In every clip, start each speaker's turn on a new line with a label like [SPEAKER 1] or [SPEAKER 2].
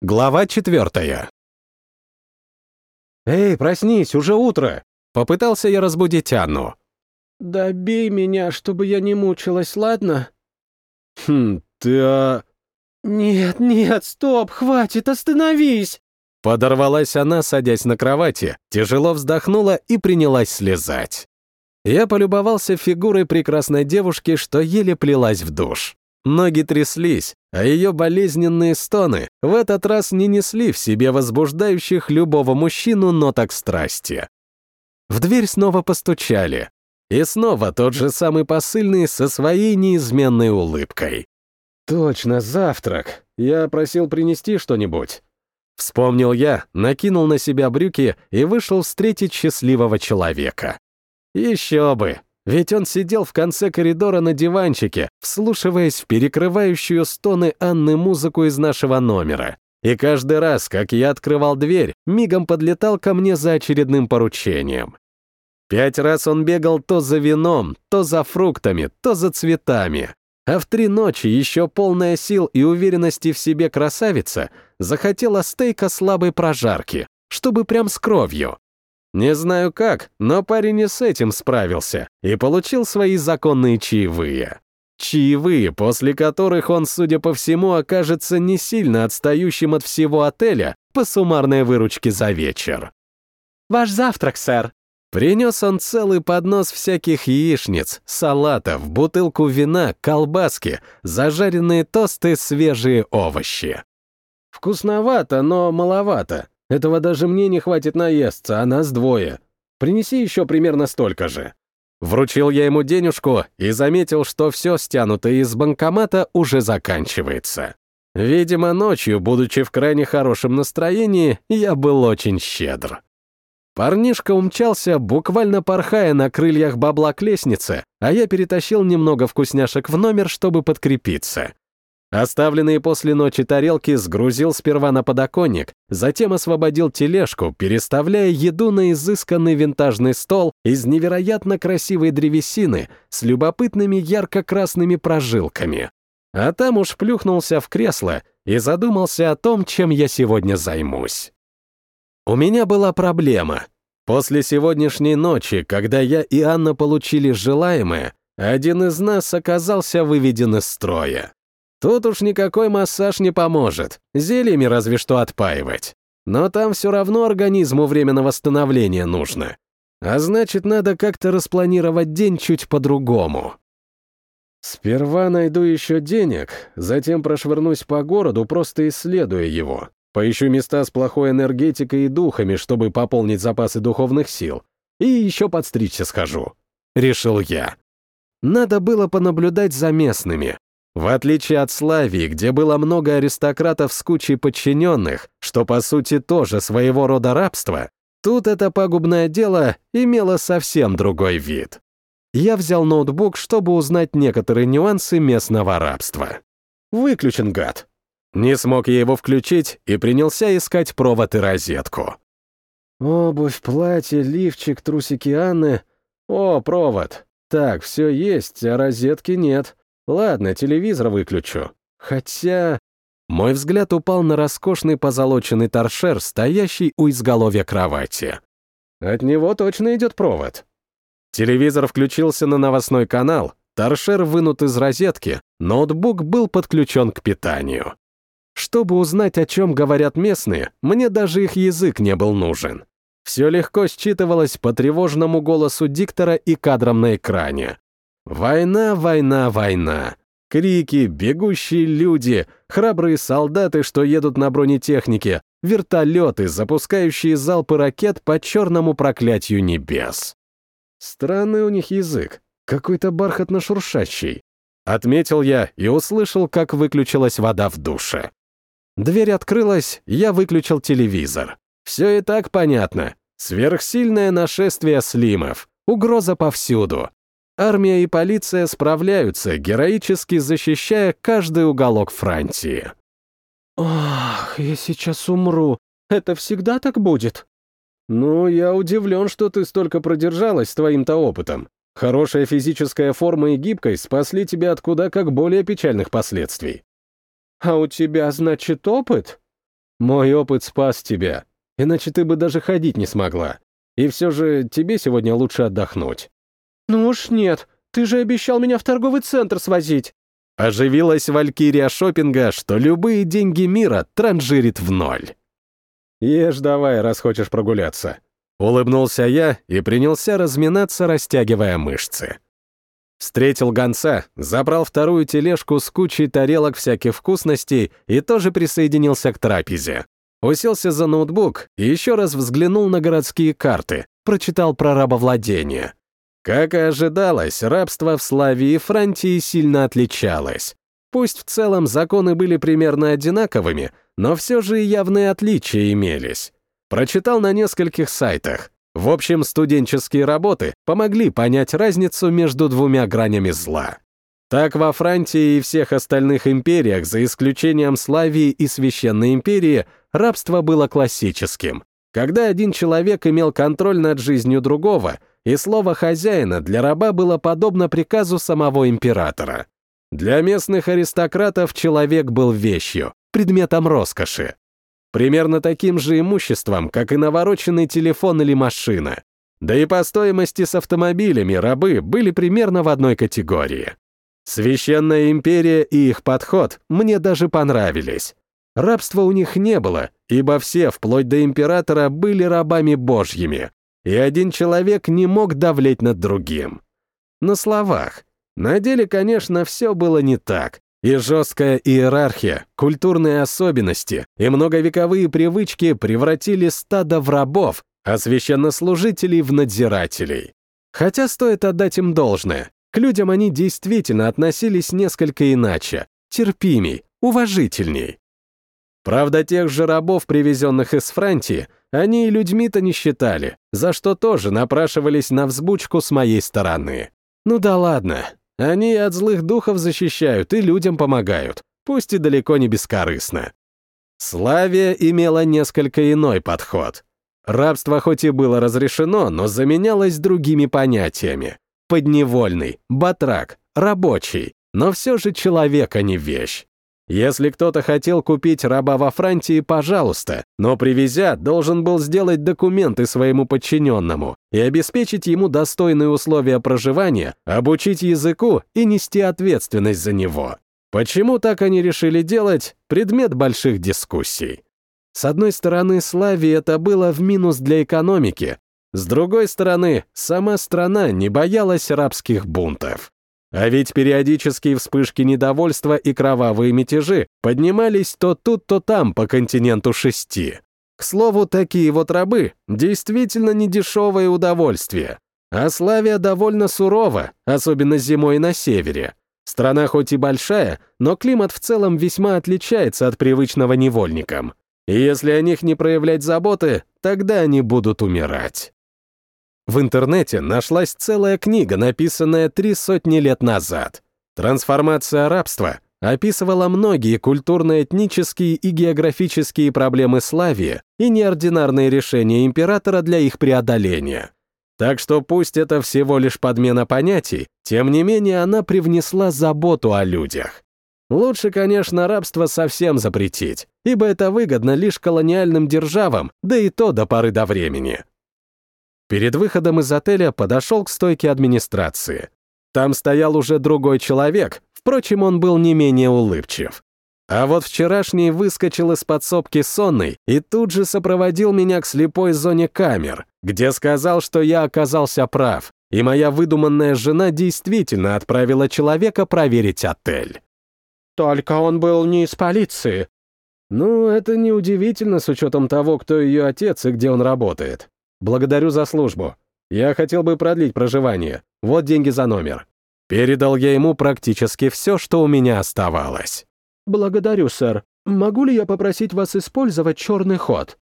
[SPEAKER 1] Глава четвертая. «Эй, проснись, уже утро!» Попытался я разбудить Анну.
[SPEAKER 2] «Добей меня, чтобы я не мучилась, ладно?»
[SPEAKER 1] «Хм, ты а...»
[SPEAKER 2] «Нет, нет, стоп, хватит, остановись!»
[SPEAKER 1] Подорвалась она, садясь на кровати, тяжело вздохнула и принялась слезать. Я полюбовался фигурой прекрасной девушки, что еле плелась в душ. Ноги тряслись, а ее болезненные стоны в этот раз не несли в себе возбуждающих любого мужчину ноток страсти. В дверь снова постучали. И снова тот же самый посыльный со своей неизменной улыбкой. «Точно, завтрак. Я просил принести что-нибудь». Вспомнил я, накинул на себя брюки и вышел встретить счастливого человека. Еще бы, ведь он сидел в конце коридора на диванчике, вслушиваясь в перекрывающую стоны Анны музыку из нашего номера. И каждый раз, как я открывал дверь, мигом подлетал ко мне за очередным поручением. Пять раз он бегал то за вином, то за фруктами, то за цветами. А в три ночи еще полная сил и уверенности в себе красавица захотела стейка слабой прожарки, чтобы прям с кровью. Не знаю как, но парень и с этим справился и получил свои законные чаевые. Чаевые, после которых он, судя по всему, окажется не сильно отстающим от всего отеля по суммарной выручке за вечер.
[SPEAKER 2] «Ваш завтрак, сэр»,
[SPEAKER 1] Принес он целый поднос всяких яичниц, салатов, бутылку вина, колбаски, зажаренные тосты, свежие овощи. Вкусновато, но маловато. Этого даже мне не хватит наесться, а нас двое. Принеси еще примерно столько же. Вручил я ему денежку и заметил, что все стянутое из банкомата уже заканчивается. Видимо, ночью, будучи в крайне хорошем настроении, я был очень щедр. Парнишка умчался, буквально порхая на крыльях бабла к лестнице, а я перетащил немного вкусняшек в номер, чтобы подкрепиться. Оставленные после ночи тарелки сгрузил сперва на подоконник, затем освободил тележку, переставляя еду на изысканный винтажный стол из невероятно красивой древесины с любопытными ярко-красными прожилками. А там уж плюхнулся в кресло и задумался о том, чем я сегодня займусь. У меня была проблема. После сегодняшней ночи, когда я и Анна получили желаемое, один из нас оказался выведен из строя. Тут уж никакой массаж не поможет, зельями разве что отпаивать. Но там все равно организму время на восстановление нужно. А значит, надо как-то распланировать день чуть по-другому. Сперва найду еще денег, затем прошвырнусь по городу, просто исследуя его. Поищу места с плохой энергетикой и духами, чтобы пополнить запасы духовных сил. И еще подстричься схожу. Решил я. Надо было понаблюдать за местными. В отличие от Славии, где было много аристократов с кучей подчиненных, что по сути тоже своего рода рабство, тут это пагубное дело имело совсем другой вид. Я взял ноутбук, чтобы узнать некоторые нюансы местного рабства. Выключен гад. Не смог я его включить и принялся искать провод и розетку. Обувь, платье, лифчик, трусики Анны. О, провод. Так, все есть, а розетки нет. Ладно, телевизор выключу. Хотя... Мой взгляд упал на роскошный позолоченный торшер, стоящий у изголовья кровати. От него точно идет провод. Телевизор включился на новостной канал, торшер вынут из розетки, ноутбук был подключен к питанию. Чтобы узнать, о чем говорят местные, мне даже их язык не был нужен. Все легко считывалось по тревожному голосу диктора и кадрам на экране. Война, война, война. Крики, бегущие люди, храбрые солдаты, что едут на бронетехнике, вертолеты, запускающие залпы ракет по черному проклятию небес. Странный у них язык, какой-то бархатно-шуршащий. Отметил я и услышал, как выключилась вода в душе. Дверь открылась, я выключил телевизор. Все и так понятно. Сверхсильное нашествие слимов. Угроза повсюду. Армия и полиция справляются, героически защищая каждый уголок Франции.
[SPEAKER 2] «Ох, я сейчас умру. Это всегда так будет?»
[SPEAKER 1] «Ну, я удивлен, что ты столько продержалась с твоим-то опытом. Хорошая физическая форма и гибкость спасли тебя от куда как более печальных последствий.
[SPEAKER 2] «А у тебя, значит, опыт?»
[SPEAKER 1] Мой опыт спас тебя, иначе ты бы даже ходить не смогла. И все же тебе сегодня лучше отдохнуть».
[SPEAKER 2] «Ну уж нет, ты же обещал меня в торговый центр свозить».
[SPEAKER 1] Оживилась валькирия шопинга, что любые деньги мира транжирит в ноль. «Ешь давай, раз хочешь прогуляться». Улыбнулся я и принялся разминаться, растягивая мышцы. Встретил гонца, забрал вторую тележку с кучей тарелок всяких вкусностей и тоже присоединился к трапезе. Уселся за ноутбук и еще раз взглянул на городские карты, прочитал про рабовладение. Как и ожидалось, рабство в Славии и Франтии сильно отличалось. Пусть в целом законы были примерно одинаковыми, но все же и явные отличия имелись. Прочитал на нескольких сайтах. В общем, студенческие работы помогли понять разницу между двумя гранями зла. Так во Франции и всех остальных империях, за исключением Славии и Священной империи, рабство было классическим, когда один человек имел контроль над жизнью другого, и слово хозяина для раба было подобно приказу самого императора. Для местных аристократов человек был вещью, предметом роскоши. Примерно таким же имуществом, как и навороченный телефон или машина. Да и по стоимости с автомобилями рабы были примерно в одной категории. Священная империя и их подход мне даже понравились. Рабства у них не было, ибо все, вплоть до императора, были рабами божьими, и один человек не мог давлеть над другим. На словах. На деле, конечно, все было не так. И жесткая иерархия, культурные особенности и многовековые привычки превратили стадо в рабов, а священнослужителей в надзирателей. Хотя стоит отдать им должное, к людям они действительно относились несколько иначе, терпимей, уважительней. Правда, тех же рабов, привезенных из Франции, они и людьми-то не считали, за что тоже напрашивались на взбучку с моей стороны. Ну да ладно, они от злых духов защищают и людям помогают, пусть и далеко не бескорыстно. Славия имела несколько иной подход. Рабство хоть и было разрешено, но заменялось другими понятиями. Подневольный, батрак, рабочий, но все же человек, а не вещь. Если кто-то хотел купить раба во Франции, пожалуйста, но привезя, должен был сделать документы своему подчиненному и обеспечить ему достойные условия проживания, обучить языку и нести ответственность за него. Почему так они решили делать, предмет больших дискуссий. С одной стороны, Славии это было в минус для экономики, с другой стороны, сама страна не боялась рабских бунтов. А ведь периодические вспышки недовольства и кровавые мятежи поднимались то тут, то там по континенту шести. К слову, такие вот рабы действительно недешевое удовольствие. А Славия довольно сурова, особенно зимой на севере. Страна хоть и большая, но климат в целом весьма отличается от привычного невольникам. И если о них не проявлять заботы, тогда они будут умирать. В интернете нашлась целая книга, написанная три сотни лет назад. «Трансформация рабства» описывала многие культурно-этнические и географические проблемы Славии и неординарные решения императора для их преодоления. Так что пусть это всего лишь подмена понятий, тем не менее она привнесла заботу о людях. Лучше, конечно, рабство совсем запретить, ибо это выгодно лишь колониальным державам, да и то до поры до времени. Перед выходом из отеля подошел к стойке администрации. Там стоял уже другой человек, впрочем, он был не менее улыбчив. А вот вчерашний выскочил из подсобки сонный и тут же сопроводил меня к слепой зоне камер, где сказал, что я оказался прав, и моя выдуманная жена действительно отправила человека проверить отель.
[SPEAKER 2] Только он был не из полиции.
[SPEAKER 1] Ну, это неудивительно с учетом того, кто ее отец и где он работает. Благодарю за службу. Я хотел бы продлить проживание. Вот деньги за номер. Передал я ему практически все, что у меня оставалось.
[SPEAKER 2] Благодарю, сэр. Могу ли я попросить вас использовать черный ход?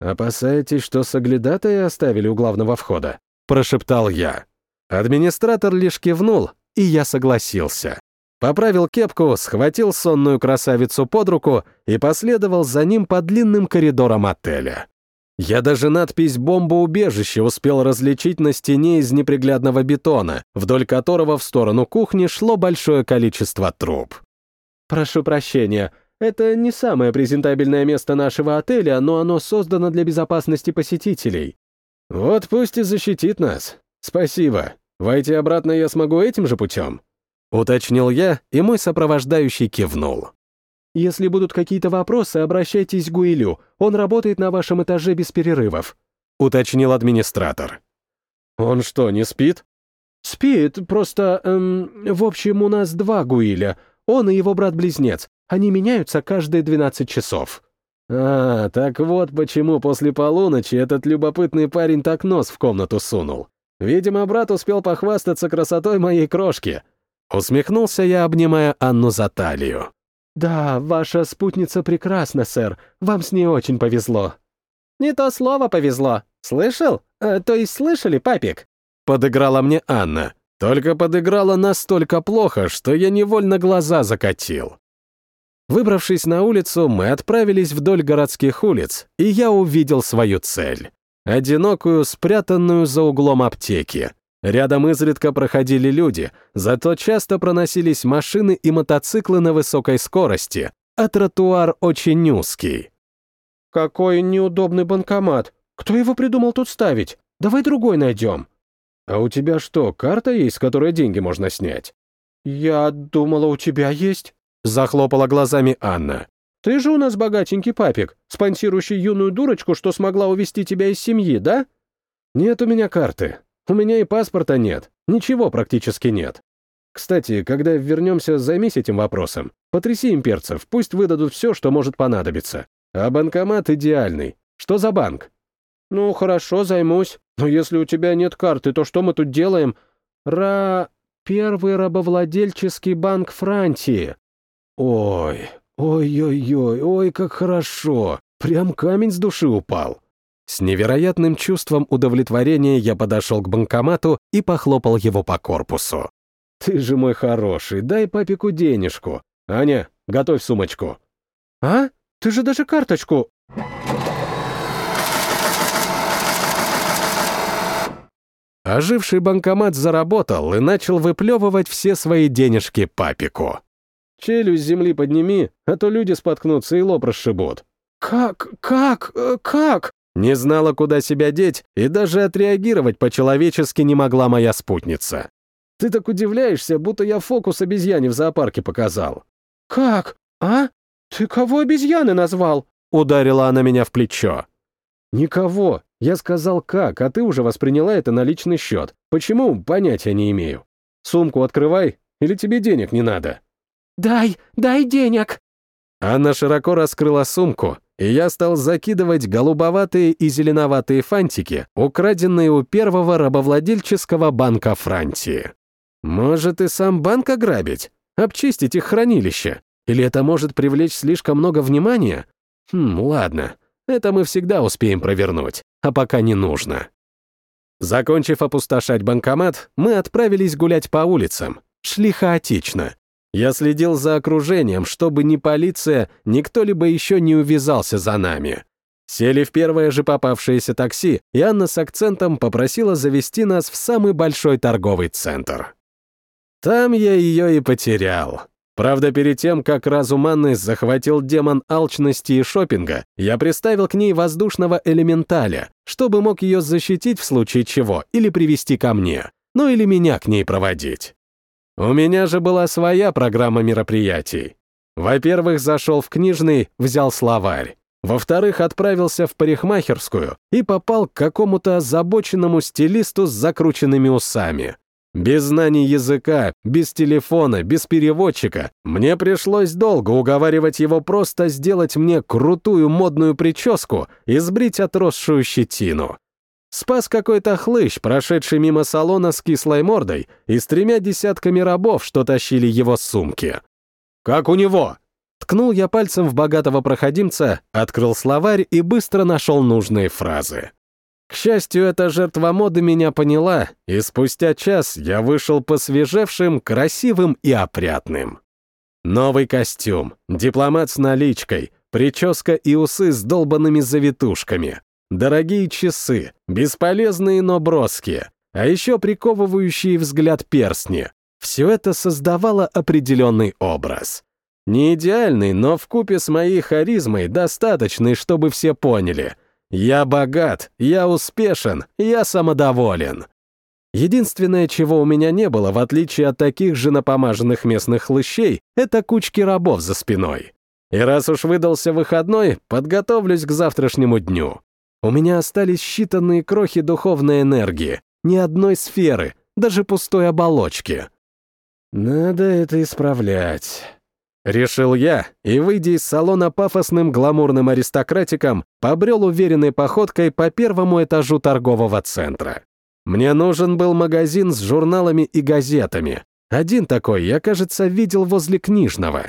[SPEAKER 1] Опасаетесь, что соглядатые оставили у главного входа? Прошептал я. Администратор лишь кивнул, и я согласился. Поправил кепку, схватил сонную красавицу под руку и последовал за ним по длинным коридорам отеля. Я даже надпись «Бомбоубежище» успел различить на стене из неприглядного бетона, вдоль которого в сторону кухни шло большое количество труб.
[SPEAKER 2] «Прошу прощения, Это не самое презентабельное место нашего отеля, но оно создано для безопасности посетителей.
[SPEAKER 1] Вот пусть и защитит нас. Спасибо. Войти обратно я смогу этим же путем? Уточнил я, и мой сопровождающий кивнул.
[SPEAKER 2] Если будут какие-то вопросы, обращайтесь к Гуилю. Он работает на вашем этаже без перерывов», —
[SPEAKER 1] уточнил администратор. «Он что, не спит?»
[SPEAKER 2] «Спит, просто... Эм, в общем, у нас два Гуиля. Он и его брат-близнец. Они меняются каждые 12 часов».
[SPEAKER 1] «А, так вот почему после полуночи этот любопытный парень так нос в комнату сунул. Видимо, брат успел похвастаться красотой моей крошки». Усмехнулся я, обнимая Анну за талию.
[SPEAKER 2] «Да, ваша спутница прекрасна, сэр. Вам с ней очень повезло».
[SPEAKER 3] «Не то слово повезло. Слышал? Э, то есть слышали, папик?»
[SPEAKER 1] Подыграла мне Анна. Только подыграла настолько плохо, что я невольно глаза закатил. Выбравшись на улицу, мы отправились вдоль городских улиц, и я увидел свою цель. Одинокую, спрятанную за углом аптеки. Рядом изредка проходили люди, зато часто проносились машины и мотоциклы на высокой скорости, а тротуар очень узкий.
[SPEAKER 2] «Какой неудобный банкомат! Кто его придумал тут ставить? Давай другой найдем!»
[SPEAKER 1] «А у тебя что, карта есть, с которой деньги можно снять?»
[SPEAKER 2] «Я думала, у тебя есть», —
[SPEAKER 1] захлопала глазами Анна.
[SPEAKER 2] «Ты же у нас богатенький папик, спонсирующий юную дурочку, что смогла увести тебя из семьи, да?»
[SPEAKER 1] «Нет у меня карты. У меня и паспорта нет. Ничего практически нет. Кстати, когда вернемся, займись этим вопросом. Потряси имперцев, пусть выдадут все, что может понадобиться. А банкомат идеальный. Что за банк?
[SPEAKER 2] Ну, хорошо, займусь. Но если у тебя нет карты, то что мы тут делаем? Ра... Первый рабовладельческий банк Франции.
[SPEAKER 1] Ой, ой-ой-ой, ой, как хорошо. Прям камень с души упал. С невероятным чувством удовлетворения я подошел к банкомату и похлопал его по корпусу. «Ты же мой хороший, дай папику денежку. Аня, готовь сумочку».
[SPEAKER 2] «А? Ты же даже карточку...»
[SPEAKER 1] Оживший банкомат заработал и начал выплевывать все свои денежки папику. «Челюсть земли подними, а то люди споткнутся и лоб расшибут».
[SPEAKER 2] «Как? Как? Э, как?»
[SPEAKER 1] Не знала, куда себя деть, и даже отреагировать по-человечески не могла моя спутница. Ты так удивляешься, будто я фокус обезьяне в зоопарке показал.
[SPEAKER 2] «Как? А? Ты кого обезьяны назвал?»
[SPEAKER 1] Ударила она меня в плечо. «Никого. Я сказал как, а ты уже восприняла это на личный счет. Почему? Понятия не имею. Сумку открывай, или тебе денег не надо?»
[SPEAKER 2] «Дай, дай денег!»
[SPEAKER 1] Анна широко раскрыла сумку, и я стал закидывать голубоватые и зеленоватые фантики, украденные у первого рабовладельческого банка Франции. Может, и сам банк ограбить? Обчистить их хранилище? Или это может привлечь слишком много внимания? Хм, ладно, это мы всегда успеем провернуть, а пока не нужно. Закончив опустошать банкомат, мы отправились гулять по улицам. Шли хаотично. Я следил за окружением, чтобы ни полиция, ни кто-либо еще не увязался за нами. Сели в первое же попавшееся такси, и Анна с акцентом попросила завести нас в самый большой торговый центр. Там я ее и потерял. Правда, перед тем, как разум Анны захватил демон алчности и шопинга, я приставил к ней воздушного элементаля, чтобы мог ее защитить в случае чего или привести ко мне, ну или меня к ней проводить. У меня же была своя программа мероприятий. Во-первых, зашел в книжный, взял словарь. Во-вторых, отправился в парикмахерскую и попал к какому-то озабоченному стилисту с закрученными усами. Без знаний языка, без телефона, без переводчика мне пришлось долго уговаривать его просто сделать мне крутую модную прическу и сбрить отросшую щетину. Спас какой-то хлыщ, прошедший мимо салона с кислой мордой и с тремя десятками рабов, что тащили его сумки. «Как у него?» Ткнул я пальцем в богатого проходимца, открыл словарь и быстро нашел нужные фразы. К счастью, эта жертва моды меня поняла, и спустя час я вышел посвежевшим, красивым и опрятным. Новый костюм, дипломат с наличкой, прическа и усы с долбанными завитушками, Дорогие часы, бесполезные, но броские, а еще приковывающие взгляд перстни. Все это создавало определенный образ. Не идеальный, но в купе с моей харизмой достаточный, чтобы все поняли. Я богат, я успешен, я самодоволен. Единственное, чего у меня не было, в отличие от таких же напомаженных местных хлыщей, это кучки рабов за спиной. И раз уж выдался выходной, подготовлюсь к завтрашнему дню. У меня остались считанные крохи духовной энергии, ни одной сферы, даже пустой оболочки. Надо это исправлять. Решил я, и, выйдя из салона пафосным гламурным аристократиком, побрел уверенной походкой по первому этажу торгового центра. Мне нужен был магазин с журналами и газетами. Один такой я, кажется, видел возле книжного.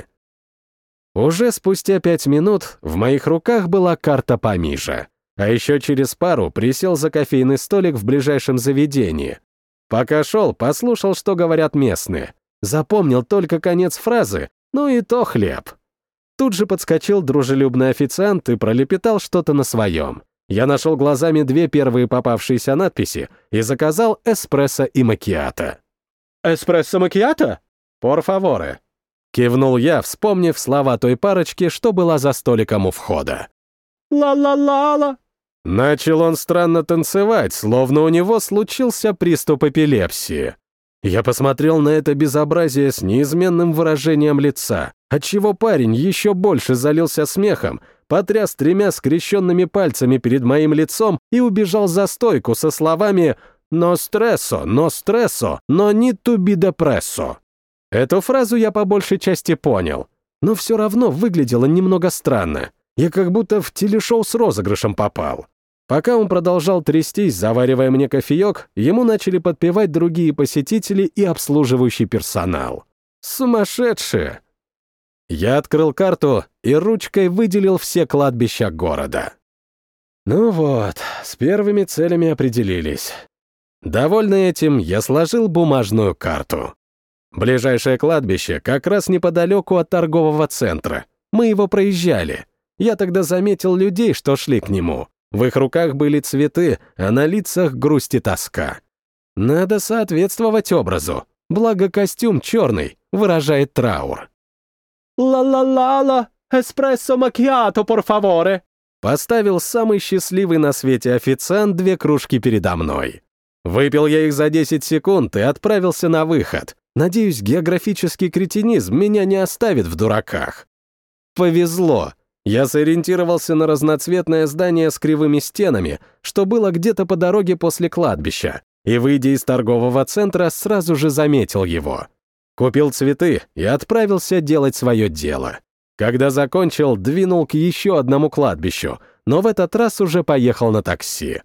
[SPEAKER 1] Уже спустя пять минут в моих руках была карта Памижа. А еще через пару присел за кофейный столик в ближайшем заведении. Пока шел, послушал, что говорят местные. Запомнил только конец фразы, ну и то хлеб. Тут же подскочил дружелюбный официант и пролепетал что-то на своем. Я нашел глазами две первые попавшиеся надписи и заказал эспрессо и макиато.
[SPEAKER 2] «Эспрессо макиато?»
[SPEAKER 1] «Пор фаворе», Кивнул я, вспомнив слова той парочки, что была за столиком у входа.
[SPEAKER 2] «Ла-ла-ла-ла!»
[SPEAKER 1] Начал он странно танцевать, словно у него случился приступ эпилепсии. Я посмотрел на это безобразие с неизменным выражением лица, отчего парень еще больше залился смехом, потряс тремя скрещенными пальцами перед моим лицом и убежал за стойку со словами «но стрессо, но стрессо, но не туби депрессо». Эту фразу я по большей части понял, но все равно выглядело немного странно. Я как будто в телешоу с розыгрышем попал. Пока он продолжал трястись, заваривая мне кофеек, ему начали подпевать другие посетители и обслуживающий персонал. Сумасшедшие! Я открыл карту и ручкой выделил все кладбища города. Ну вот, с первыми целями определились. Довольный этим, я сложил бумажную карту. Ближайшее кладбище как раз неподалеку от торгового центра. Мы его проезжали. Я тогда заметил людей, что шли к нему. В их руках были цветы, а на лицах грусть и тоска. Надо соответствовать образу. Благо костюм черный, выражает траур.
[SPEAKER 2] «Ла-ла-ла-ла! Эспрессо макьято, пор фаворе!»
[SPEAKER 1] Поставил самый счастливый на свете официант две кружки передо мной. Выпил я их за 10 секунд и отправился на выход. Надеюсь, географический кретинизм меня не оставит в дураках. Повезло. Я сориентировался на разноцветное здание с кривыми стенами, что было где-то по дороге после кладбища, и, выйдя из торгового центра, сразу же заметил его. Купил цветы и отправился делать свое дело. Когда закончил, двинул к еще одному кладбищу, но в этот раз уже поехал на такси.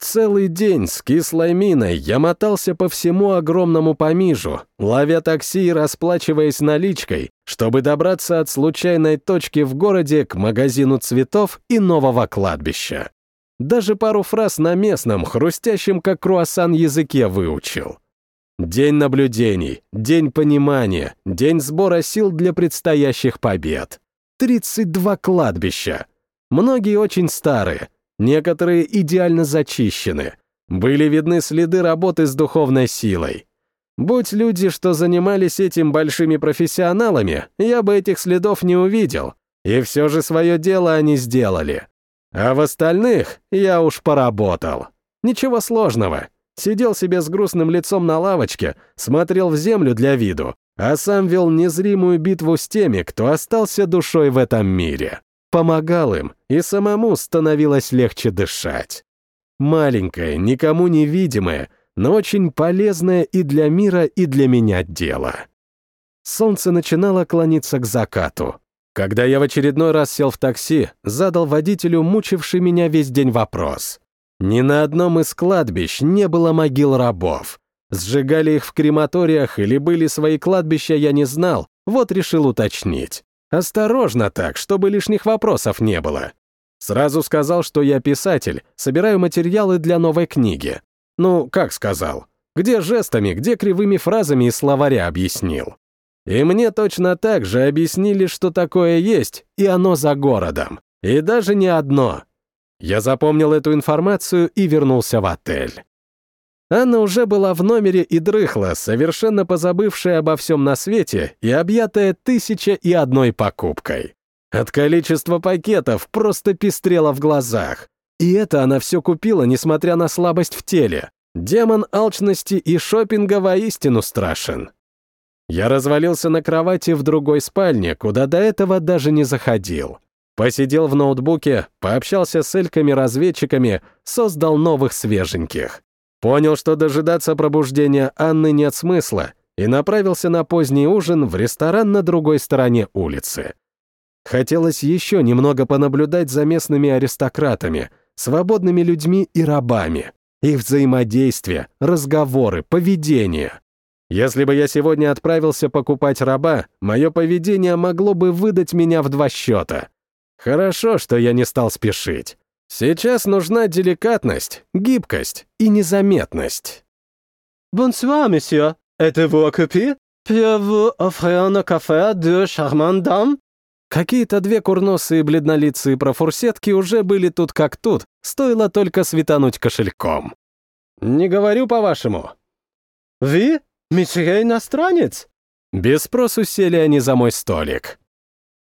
[SPEAKER 1] Целый день с кислой миной я мотался по всему огромному помижу, ловя такси и расплачиваясь наличкой, чтобы добраться от случайной точки в городе к магазину цветов и нового кладбища. Даже пару фраз на местном, хрустящем как круассан языке выучил. День наблюдений, день понимания, день сбора сил для предстоящих побед. 32 кладбища. Многие очень старые — Некоторые идеально зачищены. Были видны следы работы с духовной силой. Будь люди, что занимались этим большими профессионалами, я бы этих следов не увидел. И все же свое дело они сделали. А в остальных я уж поработал. Ничего сложного. Сидел себе с грустным лицом на лавочке, смотрел в землю для виду, а сам вел незримую битву с теми, кто остался душой в этом мире помогал им, и самому становилось легче дышать. Маленькое, никому не видимое, но очень полезное и для мира, и для меня дело. Солнце начинало клониться к закату. Когда я в очередной раз сел в такси, задал водителю мучивший меня весь день вопрос. Ни на одном из кладбищ не было могил рабов. Сжигали их в крематориях или были свои кладбища, я не знал, вот решил уточнить. Осторожно так, чтобы лишних вопросов не было. Сразу сказал, что я писатель, собираю материалы для новой книги. Ну, как сказал? Где жестами, где кривыми фразами из словаря объяснил. И мне точно так же объяснили, что такое есть, и оно за городом. И даже не одно. Я запомнил эту информацию и вернулся в отель. Анна уже была в номере и дрыхла, совершенно позабывшая обо всем на свете и объятая тысяча и одной покупкой. От количества пакетов просто пестрела в глазах. И это она все купила, несмотря на слабость в теле. Демон алчности и шопинга воистину страшен. Я развалился на кровати в другой спальне, куда до этого даже не заходил. Посидел в ноутбуке, пообщался с эльками-разведчиками, создал новых свеженьких. Понял, что дожидаться пробуждения Анны нет смысла, и направился на поздний ужин в ресторан на другой стороне улицы. Хотелось еще немного понаблюдать за местными аристократами, свободными людьми и рабами, их взаимодействие, разговоры, поведение. Если бы я сегодня отправился покупать раба, мое поведение могло бы выдать меня в два счета. Хорошо, что я не стал спешить. Сейчас нужна деликатность, гибкость и незаметность.
[SPEAKER 3] «Bonsoir, monsieur. Êtes-vous occupé? Puis-vous offrir un café à deux charmantes dames?»
[SPEAKER 1] Какие-то две курносые бледнолицые профурсетки уже были тут как тут, стоило только светануть кошельком. «Не говорю по-вашему».
[SPEAKER 3] «Ви? Месье иностранец?»
[SPEAKER 1] Без спросу сели они за мой столик.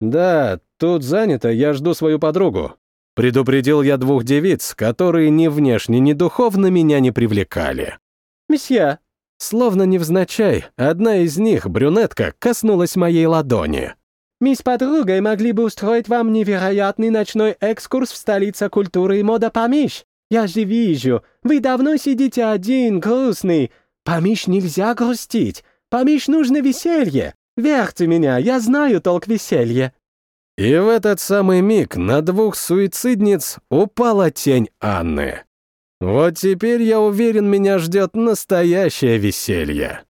[SPEAKER 2] «Да, тут занято, я жду свою подругу».
[SPEAKER 1] Предупредил я двух девиц, которые ни внешне, ни духовно меня не привлекали.
[SPEAKER 3] «Месье».
[SPEAKER 1] Словно невзначай, одна из них, брюнетка, коснулась моей ладони.
[SPEAKER 3] Мы с подругой могли бы устроить вам невероятный ночной экскурс в столице культуры и мода Памиш. Я же вижу, вы давно сидите один, грустный. Памиш нельзя грустить. Памиш нужно веселье. Верьте меня, я знаю толк веселья».
[SPEAKER 1] И в этот самый миг на двух суицидниц упала тень Анны. Вот теперь, я уверен, меня ждет настоящее веселье.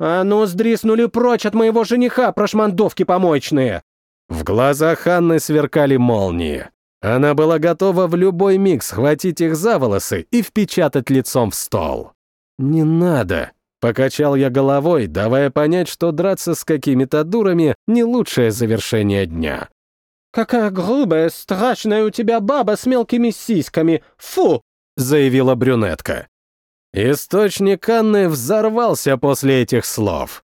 [SPEAKER 3] «А ну, сдриснули прочь от моего жениха, прошмандовки помоечные!»
[SPEAKER 1] В глазах Анны сверкали молнии. Она была готова в любой миг схватить их за волосы и впечатать лицом в стол. «Не надо!» — покачал я головой, давая понять, что драться с какими-то дурами — не лучшее завершение дня.
[SPEAKER 3] «Какая грубая, страшная у тебя баба с мелкими сиськами! Фу!»
[SPEAKER 1] — заявила брюнетка. Источник Анны взорвался после этих слов.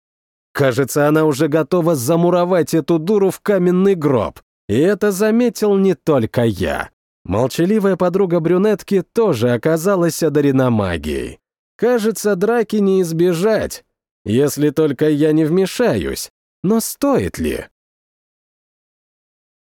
[SPEAKER 1] Кажется, она уже готова замуровать эту дуру в каменный гроб. И это заметил не только я. Молчаливая подруга брюнетки тоже оказалась одарена магией. Кажется, драки не избежать, если только я не вмешаюсь. Но стоит ли?